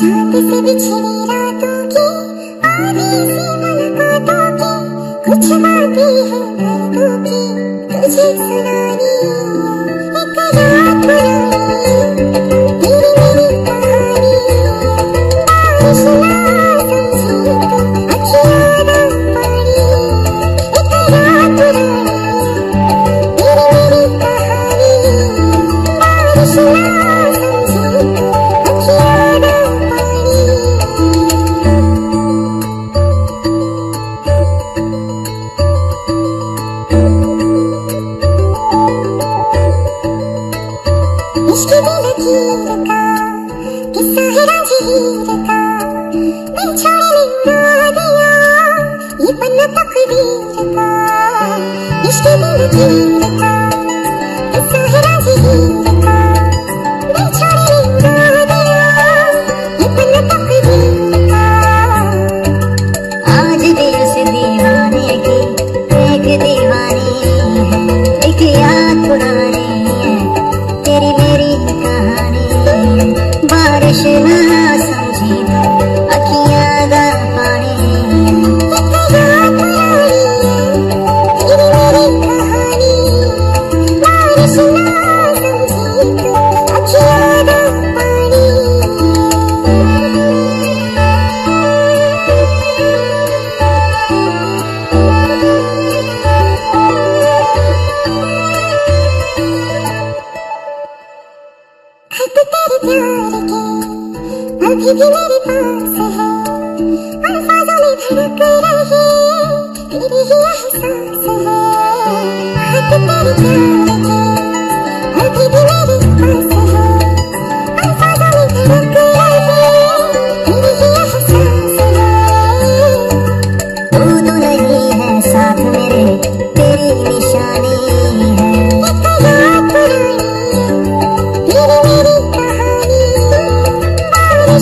술 끝에 비치리라도 इश्क की लकीर का, किस्सा है राजहीर का। मैं छोड़ने ना दिया, ये पन्ना तकदीर का। इश्क की लकीर का। प्यार के अभी भी मेरे पास है अल्फाजों में धड़क रहे तेरे ही एहसास है हाथ तेरे प्यार के अभी भी मेरे